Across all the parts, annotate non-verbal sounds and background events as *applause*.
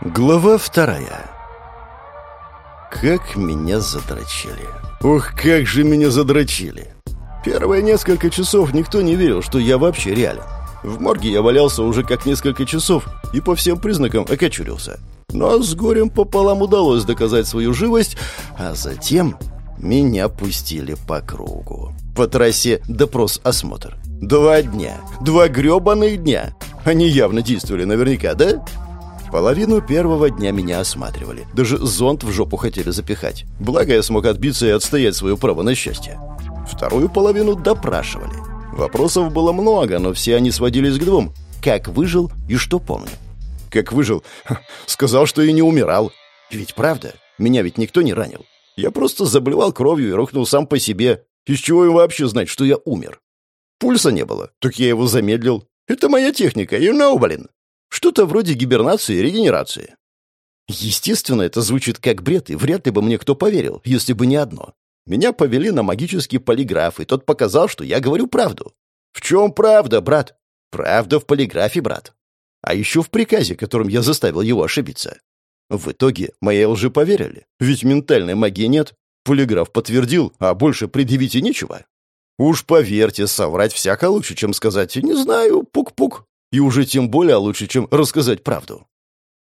Глава вторая. Как меня задрочили. Ух, как же меня задрочили. Первые несколько часов никто не верил, что я вообще реален. В морге я валялся уже как несколько часов и по всем признакам окочурился. Но с горем пополам удалось доказать свою живость, а затем меня пустили по кругу. По трассе допрос-осмотр. Два дня. Два гребаных дня. Они явно действовали наверняка, да? Половину первого дня меня осматривали. Даже зонт в жопу хотели запихать. Благо я смог отбиться и отстоять свое право на счастье. Вторую половину допрашивали. Вопросов было много, но все они сводились к двум. Как выжил и что помню. Как выжил? Сказал, что и не умирал. Ведь правда, меня ведь никто не ранил. Я просто заблевал кровью и рухнул сам по себе. Из чего им вообще знать, что я умер? Пульса не было, так я его замедлил. Это моя техника, you know, блин. Что-то вроде гибернации и регенерации. Естественно, это звучит как бред, и вряд ли бы мне кто поверил, если бы не одно. Меня повели на магический полиграф, и тот показал, что я говорю правду. В чем правда, брат? Правда в полиграфе, брат. А еще в приказе, которым я заставил его ошибиться. В итоге моей лжи поверили, ведь ментальной магии нет. Полиграф подтвердил, а больше предъявить и нечего. Уж поверьте, соврать всяко лучше, чем сказать «не знаю, пук-пук». И уже тем более лучше, чем рассказать правду.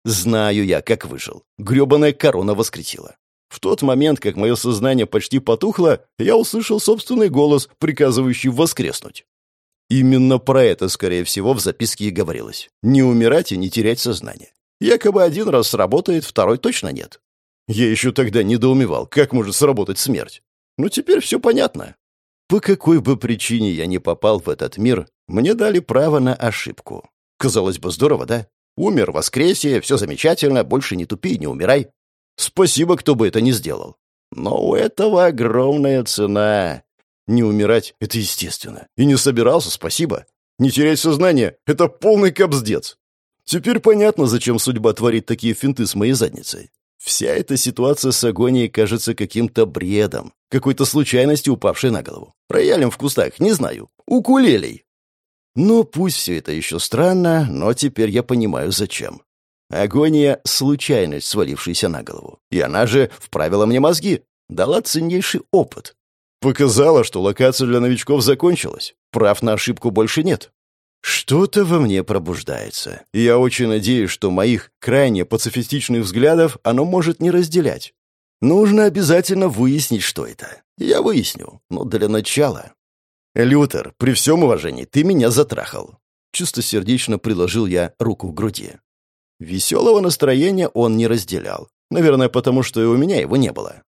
Знаю я, как выжил. Гребаная корона воскресила. В тот момент, как мое сознание почти потухло, я услышал собственный голос, приказывающий воскреснуть. Именно про это, скорее всего, в записке и говорилось. Не умирать и не терять сознание. Якобы один раз сработает, второй точно нет. Я еще тогда недоумевал, как может сработать смерть. Но теперь все понятно. По какой бы причине я не попал в этот мир, мне дали право на ошибку. Казалось бы, здорово, да? Умер, воскресе, все замечательно, больше не тупи, не умирай. Спасибо, кто бы это не сделал. Но у этого огромная цена. Не умирать — это естественно. И не собирался, спасибо. Не терять сознание — это полный кобздец. Теперь понятно, зачем судьба творит такие финты с моей задницей. Вся эта ситуация с агонией кажется каким-то бредом, какой-то случайностью, упавшей на голову. Роялем в кустах, не знаю. Укулелей. Ну, пусть все это еще странно, но теперь я понимаю, зачем. Агония — случайность, свалившаяся на голову. И она же вправила мне мозги, дала ценнейший опыт. Показала, что локация для новичков закончилась. Прав на ошибку больше нет. Что-то во мне пробуждается. И я очень надеюсь, что моих крайне пацифистичных взглядов оно может не разделять. Нужно обязательно выяснить, что это. Я выясню, но для начала... «Лютер, при всем уважении, ты меня затрахал». Чистосердечно приложил я руку к груди. Веселого настроения он не разделял. Наверное, потому что и у меня его не было.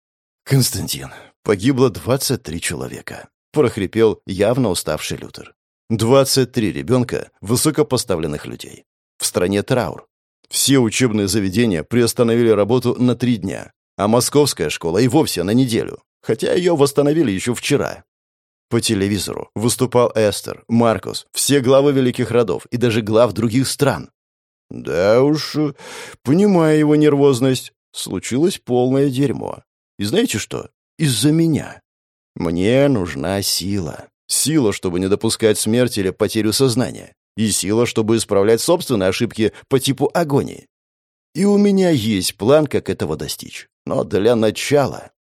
«Константин, погибло 23 человека», — прохрипел явно уставший Лютер. 23 ребенка высокопоставленных людей. В стране траур. Все учебные заведения приостановили работу на три дня, а московская школа и вовсе на неделю, хотя ее восстановили еще вчера. По телевизору выступал Эстер, Маркус, все главы великих родов и даже глав других стран. Да уж, понимая его нервозность, случилось полное дерьмо. И знаете что? Из-за меня. Мне нужна сила. Сила, чтобы не допускать смерти или потерю сознания. И сила, чтобы исправлять собственные ошибки по типу агонии. И у меня есть план, как этого достичь. Но для начала...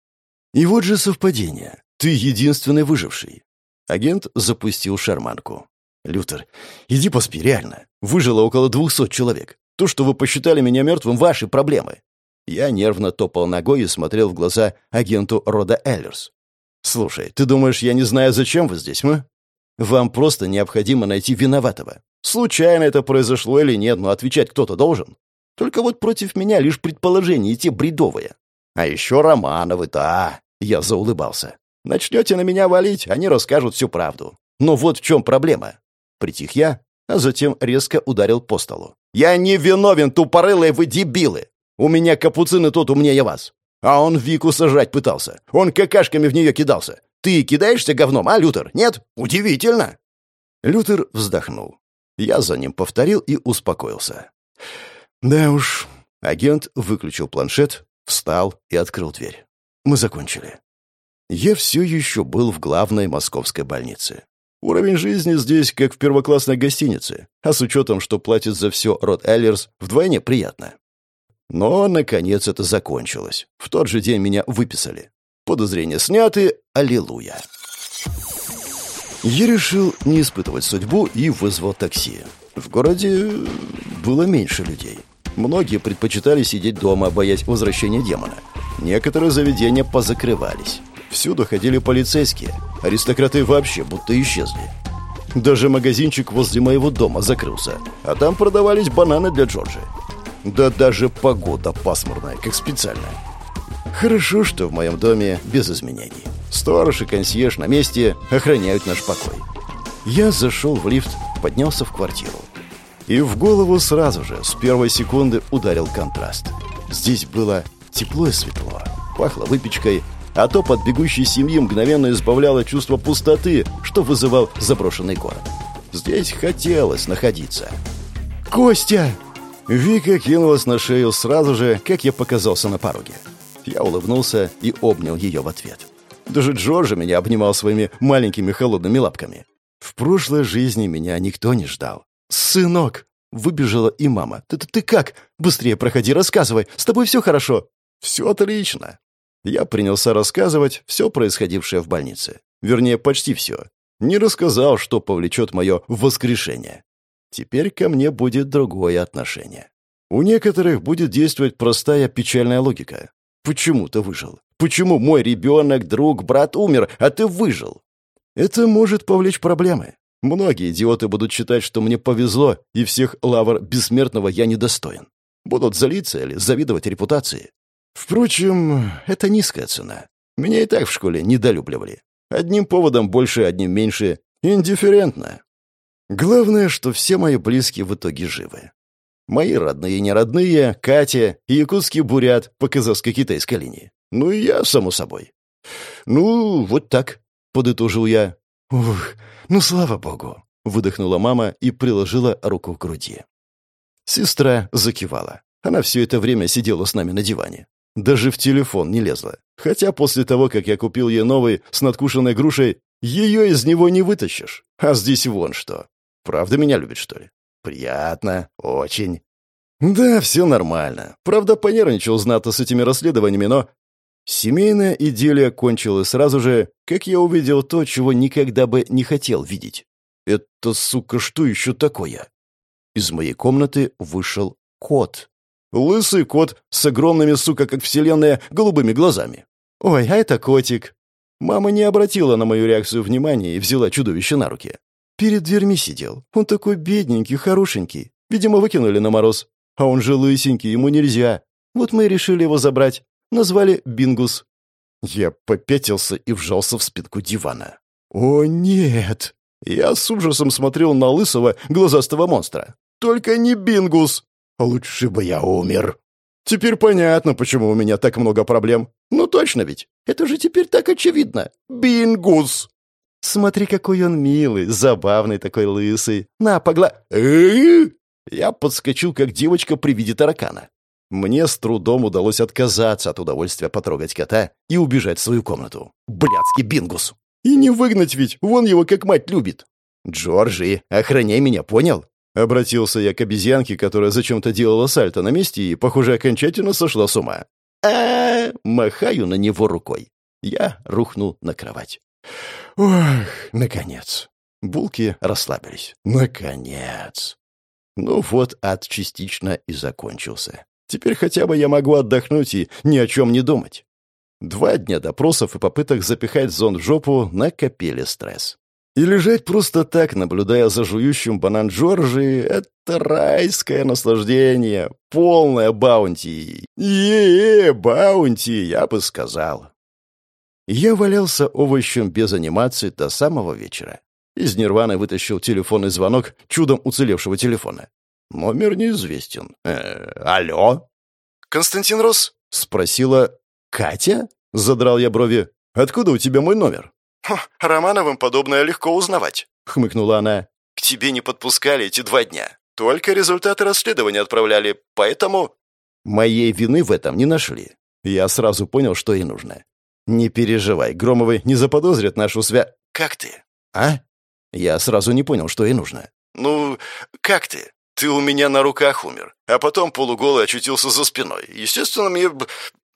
И вот же совпадение. Ты единственный выживший. Агент запустил шарманку. «Лютер, иди поспи, реально. Выжило около двухсот человек. То, что вы посчитали меня мертвым, ваши проблемы». Я нервно топал ногой и смотрел в глаза агенту Рода Эллерс. «Слушай, ты думаешь, я не знаю, зачем вы здесь, мы? Вам просто необходимо найти виноватого. Случайно это произошло или нет, но отвечать кто-то должен. Только вот против меня лишь предположения и те бредовые. А еще Романовы, да!» Я заулыбался. «Начнете на меня валить, они расскажут всю правду. Но вот в чем проблема». Притих я, а затем резко ударил по столу. «Я не виновен, тупорылые вы дебилы! У меня капуцины тот умнее вас. А он Вику сажать пытался. Он какашками в нее кидался. Ты кидаешься говном, а, Лютер? Нет? Удивительно!» Лютер вздохнул. Я за ним повторил и успокоился. «Да уж». Агент выключил планшет, встал и открыл дверь. Мы закончили. Я все еще был в главной московской больнице. Уровень жизни здесь как в первоклассной гостинице, а с учетом, что платит за все род Эллерс, вдвойне приятно. Но, наконец, это закончилось. В тот же день меня выписали. Подозрения сняты, аллилуйя. Я решил не испытывать судьбу и вызвал такси. В городе было меньше людей. Многие предпочитали сидеть дома, боясь возвращения демона. Некоторые заведения позакрывались. Всюду ходили полицейские. Аристократы вообще будто исчезли. Даже магазинчик возле моего дома закрылся, а там продавались бананы для Джорджи. Да даже погода пасмурная, как специально. Хорошо, что в моем доме без изменений. Сторож и консьерж на месте охраняют наш покой. Я зашел в лифт, поднялся в квартиру. И в голову сразу же, с первой секунды, ударил контраст. Здесь было тепло и светло, пахло выпечкой, а то под бегущей семьи мгновенно избавляло чувство пустоты, что вызывал заброшенный город. Здесь хотелось находиться. «Костя!» Вика кинулась на шею сразу же, как я показался на пороге. Я улыбнулся и обнял ее в ответ. Даже Джорджа меня обнимал своими маленькими холодными лапками. В прошлой жизни меня никто не ждал. «Сынок!» — выбежала и мама. «Ты, ты, ты как? Быстрее проходи, рассказывай. С тобой все хорошо?» «Все отлично». Я принялся рассказывать все происходившее в больнице. Вернее, почти все. Не рассказал, что повлечет мое воскрешение. Теперь ко мне будет другое отношение. У некоторых будет действовать простая печальная логика. Почему ты выжил? Почему мой ребенок, друг, брат умер, а ты выжил? Это может повлечь проблемы. Многие идиоты будут считать, что мне повезло, и всех лавр бессмертного я недостоин. Будут залиться или завидовать репутации. Впрочем, это низкая цена. Меня и так в школе недолюбливали. Одним поводом больше, одним меньше. Индифферентно. Главное, что все мои близкие в итоге живы. Мои родные и неродные, Катя якутский бурят по казахско-китайской линии. Ну и я, само собой. Ну, вот так, подытожил я. Ух, ну слава богу, выдохнула мама и приложила руку к груди. Сестра закивала. Она все это время сидела с нами на диване. Даже в телефон не лезла. Хотя после того, как я купил ей новый с надкушенной грушей, ее из него не вытащишь. А здесь вон что. Правда меня любит, что ли? Приятно. Очень. Да, все нормально. Правда, понервничал знато с этими расследованиями, но... Семейная идиллия кончилась сразу же, как я увидел то, чего никогда бы не хотел видеть. Это, сука, что еще такое? Из моей комнаты вышел кот. Лысый кот с огромными, сука, как вселенная, голубыми глазами. Ой, а это котик. Мама не обратила на мою реакцию внимания и взяла чудовище на руки. Перед дверьми сидел. Он такой бедненький, хорошенький. Видимо, выкинули на мороз. А он же лысенький, ему нельзя. Вот мы и решили его забрать. Назвали Бингус. Я попятился и вжался в спинку дивана. «О, нет!» Я с ужасом смотрел на лысого, глазастого монстра. «Только не Бингус!» «Лучше бы я умер!» «Теперь понятно, почему у меня так много проблем. Ну точно ведь! Это же теперь так очевидно! Бингус!» Смотри, какой он милый, забавный такой лысый. На, погла... Я подскочил, как девочка при виде таракана. Мне с трудом удалось отказаться от удовольствия потрогать кота и убежать в свою комнату. Блядский бингус! И не выгнать ведь, вон его как мать любит. Джорджи, охраняй меня, понял? Обратился я к обезьянке, которая зачем-то делала сальто на месте и, похоже, окончательно сошла с ума. а Махаю на него рукой. Я рухнул на кровать. Ох, наконец. Булки расслабились. Наконец. Ну вот, ад частично и закончился. Теперь хотя бы я могу отдохнуть и ни о чем не думать. Два дня допросов и попыток запихать зон в жопу накопили стресс. И лежать просто так, наблюдая за жующим банан Джорджи, это райское наслаждение, полное баунти. Е-е, баунти, я бы сказал. Я валялся овощем без анимации до самого вечера. Из нирваны вытащил телефонный звонок чудом уцелевшего телефона. Номер неизвестен. Э, алло? «Константин Рос?» — спросила Катя. Задрал я брови. «Откуда у тебя мой номер?» «Романовым подобное легко узнавать», — хмыкнула она. «К тебе не подпускали эти два дня. Только результаты расследования отправляли, поэтому...» Моей вины в этом не нашли. Я сразу понял, что ей нужно. «Не переживай, Громовы не заподозрят нашу свя...» «Как ты?» «А?» Я сразу не понял, что ей нужно. «Ну, как? Ты ты у меня на руках умер, а потом полуголый очутился за спиной. Естественно, мне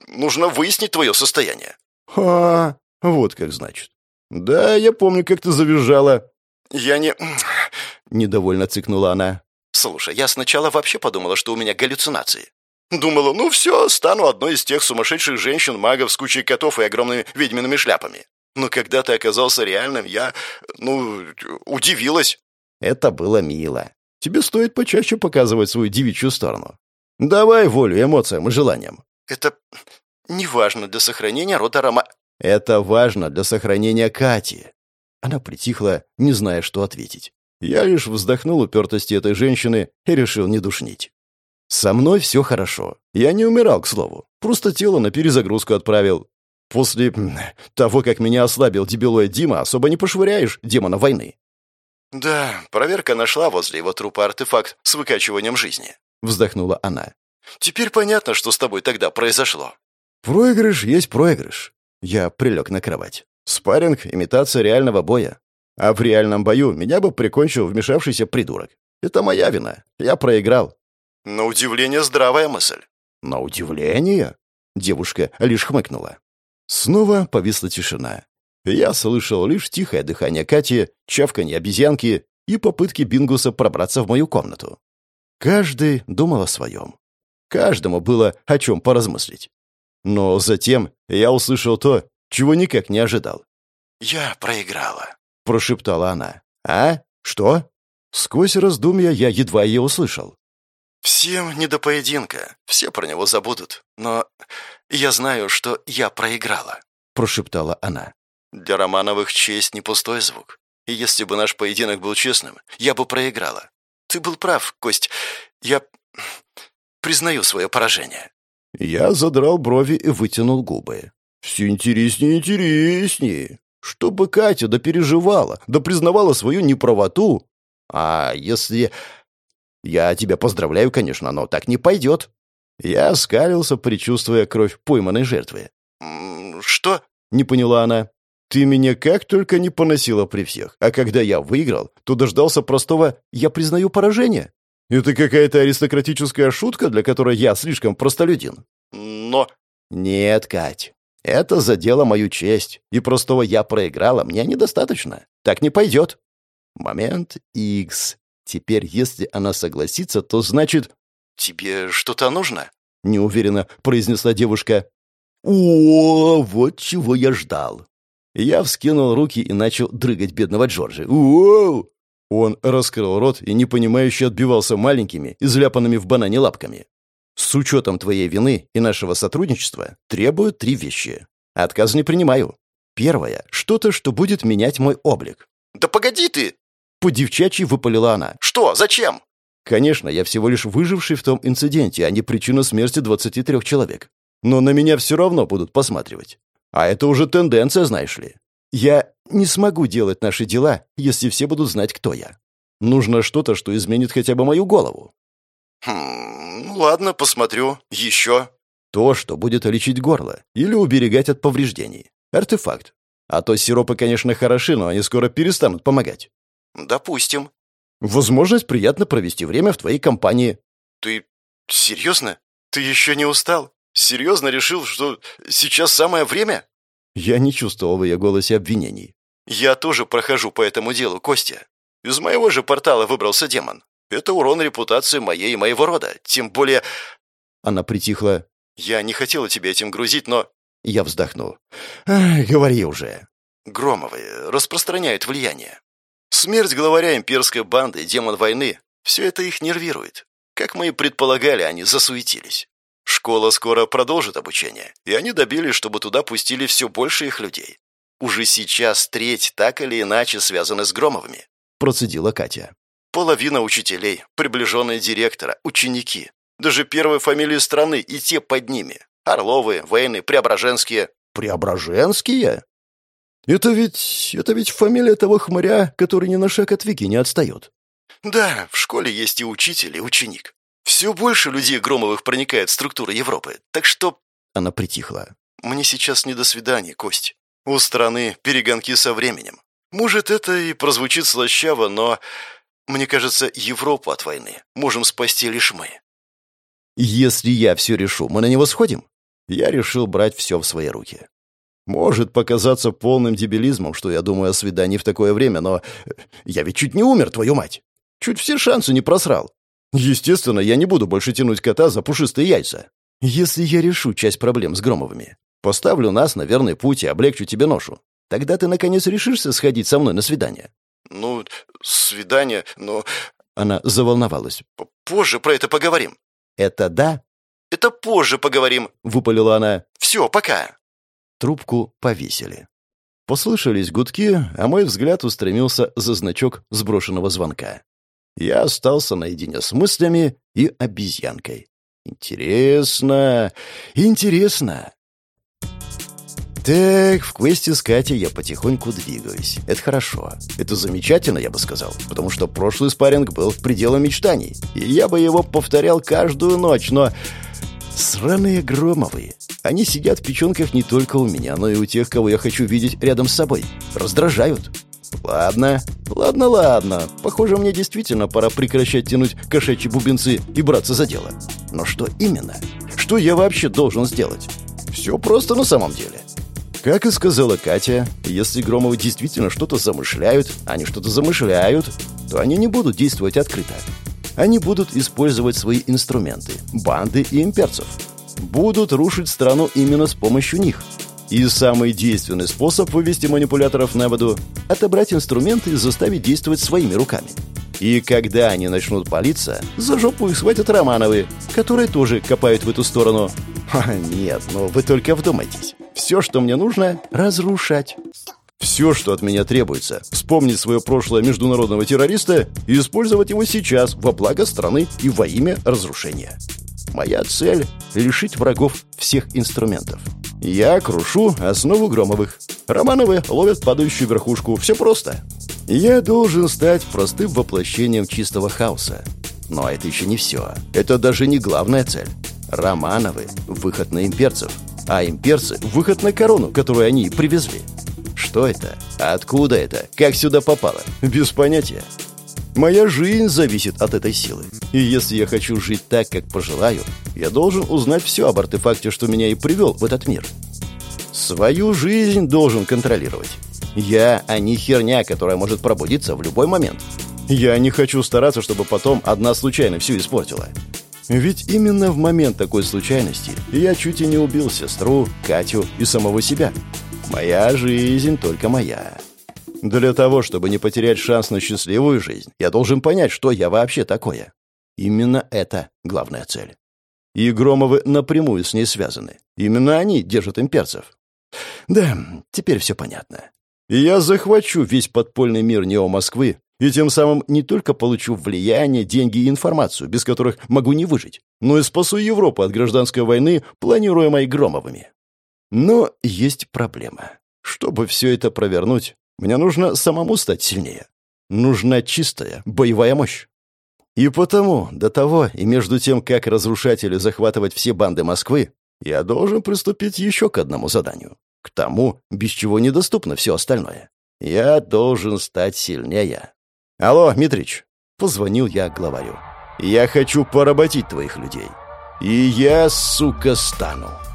нужно выяснить твое состояние». «Ха, вот как значит. Да, я помню, как ты завизжала». «Я не...» *clears throat* — недовольно цикнула она. «Слушай, я сначала вообще подумала, что у меня галлюцинации. Думала, ну все, стану одной из тех сумасшедших женщин-магов с кучей котов и огромными ведьмиными шляпами. Но когда ты оказался реальным, я, ну, удивилась». «Это было мило. Тебе стоит почаще показывать свою девичью сторону. Давай волю эмоциям и желаниям». «Это неважно для сохранения рода Рома...» «Это важно для сохранения Кати». Она притихла, не зная, что ответить. Я лишь вздохнул упертости этой женщины и решил не душнить. «Со мной все хорошо. Я не умирал, к слову. Просто тело на перезагрузку отправил. После того, как меня ослабил дебилой Дима, особо не пошвыряешь демона войны». «Да, проверка нашла возле его трупа артефакт с выкачиванием жизни», — вздохнула она. «Теперь понятно, что с тобой тогда произошло». «Проигрыш есть проигрыш». Я прилег на кровать. Спарринг — имитация реального боя. А в реальном бою меня бы прикончил вмешавшийся придурок. Это моя вина. Я проиграл. На удивление здравая мысль. На удивление? Девушка лишь хмыкнула. Снова повисла тишина. Я слышал лишь тихое дыхание Кати, чавканье обезьянки и попытки Бингуса пробраться в мою комнату. Каждый думал о своем. Каждому было о чем поразмыслить. Но затем я услышал то, чего никак не ожидал. «Я проиграла», — прошептала она. «А? Что?» Сквозь раздумья я едва ее услышал. «Всем не до поединка, все про него забудут, но я знаю, что я проиграла», — прошептала она. «Для Романовых честь не пустой звук. И если бы наш поединок был честным, я бы проиграла. Ты был прав, Кость. Я признаю свое поражение». Я задрал брови и вытянул губы. «Все интереснее и интереснее. Чтобы Катя допереживала, да признавала свою неправоту. А если я тебя поздравляю, конечно, но так не пойдет». Я скалился, предчувствуя кровь пойманной жертвы. «Что?» — не поняла она. «Ты меня как только не поносила при всех, а когда я выиграл, то дождался простого «я признаю поражение». Это какая-то аристократическая шутка, для которой я слишком простолюдин. Но... Нет, Кать, это задело мою честь, и простого «я проиграла» мне недостаточно. Так не пойдет. Момент X. Теперь, если она согласится, то значит... «Тебе что-то нужно?» — неуверенно произнесла девушка. «О, вот чего я ждал!» Я вскинул руки и начал дрыгать бедного Джорджа. «Уоу!» Он раскрыл рот и непонимающе отбивался маленькими, изляпанными в банане лапками. «С учетом твоей вины и нашего сотрудничества требую три вещи. Отказ не принимаю. Первое — что-то, что будет менять мой облик». «Да погоди ты!» По-девчачьи выпалила она. «Что? Зачем?» Конечно, я всего лишь выживший в том инциденте, а не причина смерти 23 человек. Но на меня все равно будут посматривать. А это уже тенденция, знаешь ли. Я не смогу делать наши дела, если все будут знать, кто я. Нужно что-то, что изменит хотя бы мою голову. Хм, ну ладно, посмотрю. Еще. То, что будет лечить горло или уберегать от повреждений. Артефакт. А то сиропы, конечно, хороши, но они скоро перестанут помогать. «Допустим». «Возможность приятно провести время в твоей компании». «Ты серьезно? Ты еще не устал? Серьезно решил, что сейчас самое время?» Я не чувствовал в ее голосе обвинений. «Я тоже прохожу по этому делу, Костя. Из моего же портала выбрался демон. Это урон репутации моей и моего рода. Тем более...» Она притихла. «Я не хотела тебя этим грузить, но...» Я вздохнул. «Говори уже». «Громовы распространяют влияние. Смерть главаря имперской банды, демон войны — все это их нервирует. Как мы и предполагали, они засуетились. Школа скоро продолжит обучение, и они добились, чтобы туда пустили все больше их людей. Уже сейчас треть так или иначе связаны с Громовыми, процедила Катя. Половина учителей, приближенные директора, ученики. Даже первые фамилии страны и те под ними. Орловы, Вейны, Преображенские. Преображенские? Это ведь... это ведь фамилия того хмыря, который ни на шаг от Вики не отстает. Да, в школе есть и учитель, и ученик. Все больше людей Громовых проникает в структуру Европы, так что... Она притихла. Мне сейчас не до свидания, Кость. У страны перегонки со временем. Может, это и прозвучит слащаво, но... Мне кажется, Европу от войны можем спасти лишь мы. Если я все решу, мы на него сходим? Я решил брать все в свои руки. Может показаться полным дебилизмом, что я думаю о свидании в такое время, но я ведь чуть не умер, твою мать. Чуть все шансы не просрал. Естественно, я не буду больше тянуть кота за пушистые яйца. Если я решу часть проблем с Громовыми, поставлю нас на верный путь и облегчу тебе ношу, тогда ты, наконец, решишься сходить со мной на свидание. «Ну, свидание, но...» Она заволновалась. «Позже про это поговорим». «Это да?» «Это позже поговорим», — выпалила она. «Все, пока». Трубку повесили. Послышались гудки, а мой взгляд устремился за значок сброшенного звонка. Я остался наедине с мыслями и обезьянкой. Интересно, интересно. Так, в квесте с Катей я потихоньку двигаюсь. Это хорошо. Это замечательно, я бы сказал. Потому что прошлый спарринг был в пределах мечтаний. И я бы его повторял каждую ночь, но... Сраные Громовые. Они сидят в печенках не только у меня, но и у тех, кого я хочу видеть рядом с собой. Раздражают. Ладно, ладно, ладно. Похоже, мне действительно пора прекращать тянуть кошачьи бубенцы и браться за дело. Но что именно? Что я вообще должен сделать? Все просто на самом деле. Как и сказала Катя, если Громовы действительно что-то замышляют, они что-то замышляют, то они не будут действовать открыто. Они будут использовать свои инструменты, банды и имперцев. Будут рушить страну именно с помощью них. И самый действенный способ вывести манипуляторов на воду – отобрать инструменты и заставить действовать своими руками. И когда они начнут палиться, за жопу их схватят Романовы, которые тоже копают в эту сторону. Ха, *laughs* нет, ну вы только вдумайтесь. Все, что мне нужно — разрушать. Все, что от меня требуется, вспомнить свое прошлое международного террориста и использовать его сейчас во благо страны и во имя разрушения. Моя цель — лишить врагов всех инструментов. Я крушу основу Громовых. Романовы ловят падающую верхушку. Все просто. Я должен стать простым воплощением чистого хаоса. Но это еще не все. Это даже не главная цель. Романовы — выход на имперцев — а имперцы — выход на корону, которую они привезли. Что это? Откуда это? Как сюда попало? Без понятия. Моя жизнь зависит от этой силы. И если я хочу жить так, как пожелаю, я должен узнать все об артефакте, что меня и привел в этот мир. Свою жизнь должен контролировать. Я, а не херня, которая может пробудиться в любой момент. Я не хочу стараться, чтобы потом одна случайно все испортила. Ведь именно в момент такой случайности я чуть и не убил сестру, Катю и самого себя. Моя жизнь только моя. Для того, чтобы не потерять шанс на счастливую жизнь, я должен понять, что я вообще такое. Именно это главная цель. И Громовы напрямую с ней связаны. Именно они держат имперцев. Да, теперь все понятно. Я захвачу весь подпольный мир Нео-Москвы и тем самым не только получу влияние, деньги и информацию, без которых могу не выжить, но и спасу Европу от гражданской войны, планируемой Громовыми. Но есть проблема. Чтобы все это провернуть, мне нужно самому стать сильнее. Нужна чистая боевая мощь. И потому, до того и между тем, как разрушатели захватывать все банды Москвы, я должен приступить еще к одному заданию. К тому, без чего недоступно все остальное. Я должен стать сильнее. «Алло, Митрич!» — позвонил я главарю. «Я хочу поработить твоих людей. И я, сука, стану!»